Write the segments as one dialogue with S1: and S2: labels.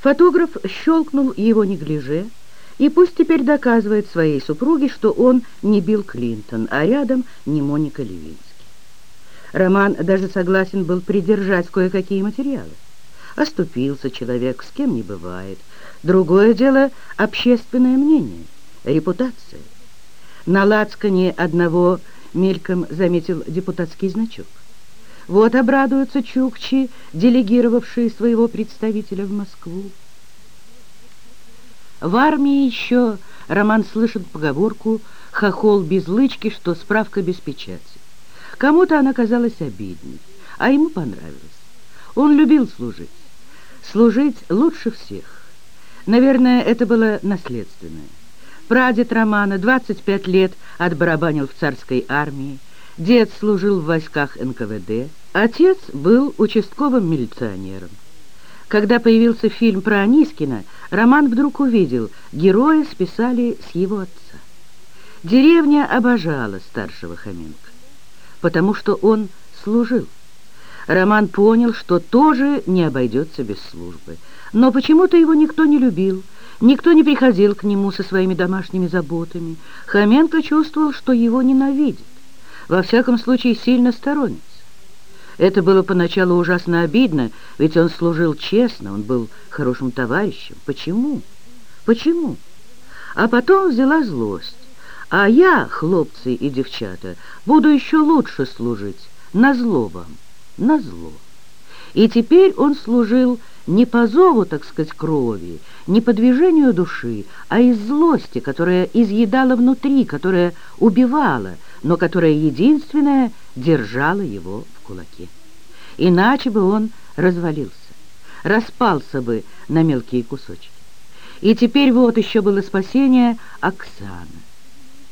S1: Фотограф щелкнул его неглиже, и пусть теперь доказывает своей супруге, что он не Билл Клинтон, а рядом не Моника Левинский. Роман даже согласен был придержать кое-какие материалы. Оступился человек, с кем не бывает. Другое дело — общественное мнение, репутация. На лацкане одного мельком заметил депутатский значок. Вот обрадуются чукчи, делегировавшие своего представителя в Москву. В армии еще Роман слышит поговорку «хохол без лычки, что справка без печати». Кому-то она казалась обидной, а ему понравилось. Он любил служить. Служить лучше всех. Наверное, это было наследственное. Прадед Романа 25 лет отбарабанил в царской армии, дед служил в войсках НКВД, Отец был участковым милиционером. Когда появился фильм про Анискина, Роман вдруг увидел, героя списали с его отца. Деревня обожала старшего Хоменко, потому что он служил. Роман понял, что тоже не обойдется без службы. Но почему-то его никто не любил, никто не приходил к нему со своими домашними заботами. Хоменко чувствовал, что его ненавидит, во всяком случае сильно сторонится. Это было поначалу ужасно обидно, ведь он служил честно, он был хорошим товарищем. Почему? Почему? А потом взяла злость. А я, хлопцы и девчата, буду еще лучше служить, на зло вам, на зло. И теперь он служил не по зову, так сказать, крови, не по движению души, а из злости, которая изъедала внутри, которая убивала, но которая единственная держала его в кулаке. Иначе бы он развалился, распался бы на мелкие кусочки. И теперь вот еще было спасение Оксана.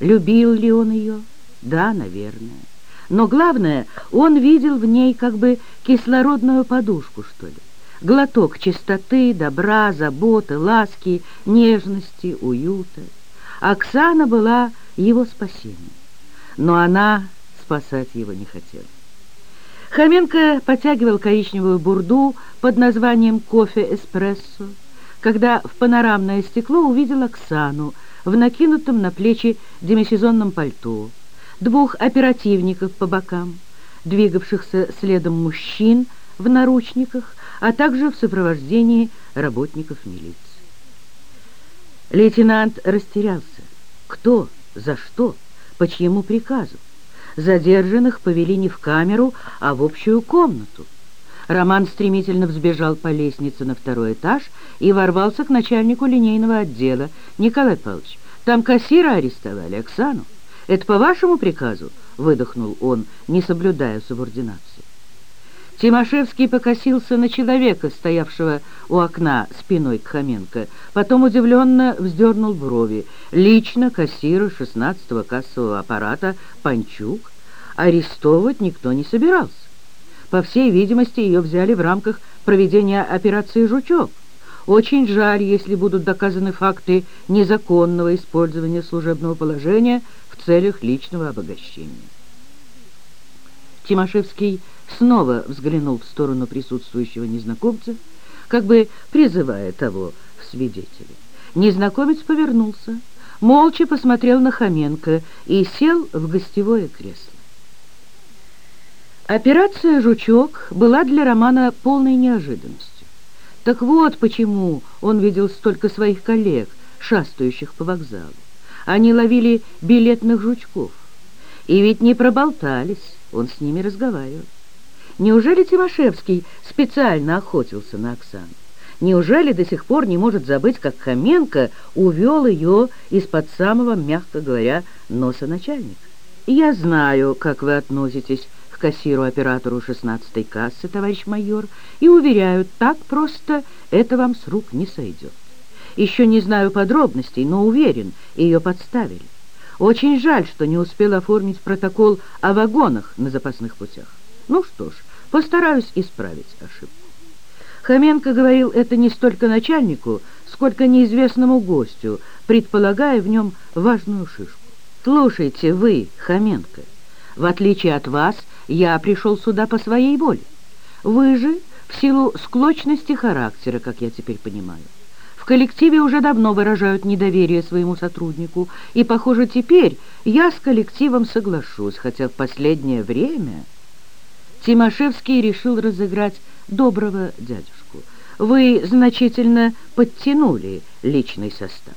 S1: Любил ли он ее? Да, наверное. Но главное, он видел в ней как бы кислородную подушку, что ли. Глоток чистоты, добра, заботы, ласки, нежности, уюта. Оксана была его спасением, но она спасать его не хотела. Хоменко потягивал коричневую бурду под названием «Кофе-эспрессо», когда в панорамное стекло увидел Оксану в накинутом на плечи демисезонном пальто, двух оперативников по бокам, двигавшихся следом мужчин в наручниках, а также в сопровождении работников милиции. Лейтенант растерялся. Кто? За что? По чьему приказу? Задержанных повели не в камеру, а в общую комнату. Роман стремительно взбежал по лестнице на второй этаж и ворвался к начальнику линейного отдела. «Николай Павлович, там кассира арестовали, Оксану. Это по вашему приказу?» — выдохнул он, не соблюдая субординации. Тимошевский покосился на человека, стоявшего у окна спиной к Хоменко, потом удивленно вздернул брови. Лично кассира шестнадцатого кассового аппарата Панчук арестовывать никто не собирался. По всей видимости, ее взяли в рамках проведения операции «Жучок». Очень жаль, если будут доказаны факты незаконного использования служебного положения в целях личного обогащения. Тимошевский снова взглянул в сторону присутствующего незнакомца, как бы призывая того в свидетели. Незнакомец повернулся, молча посмотрел на Хоменко и сел в гостевое кресло. Операция «Жучок» была для Романа полной неожиданностью. Так вот почему он видел столько своих коллег, шастающих по вокзалу. Они ловили билетных жучков. И ведь не проболтались, он с ними разговаривал. Неужели Тимошевский специально охотился на Оксану? Неужели до сих пор не может забыть, как Хоменко увел ее из-под самого, мягко говоря, носа начальника? Я знаю, как вы относитесь к кассиру-оператору шестнадцатой кассы, товарищ майор, и уверяю, так просто это вам с рук не сойдет. Еще не знаю подробностей, но уверен, ее подставили. Очень жаль, что не успел оформить протокол о вагонах на запасных путях. Ну что ж, Постараюсь исправить ошибку. Хоменко говорил это не столько начальнику, сколько неизвестному гостю, предполагая в нем важную шишку. «Слушайте вы, Хоменко, в отличие от вас, я пришел сюда по своей воле. Вы же в силу склочности характера, как я теперь понимаю. В коллективе уже давно выражают недоверие своему сотруднику, и, похоже, теперь я с коллективом соглашусь, хотя в последнее время...» Тимошевский решил разыграть доброго дядюшку. Вы значительно подтянули личный состав.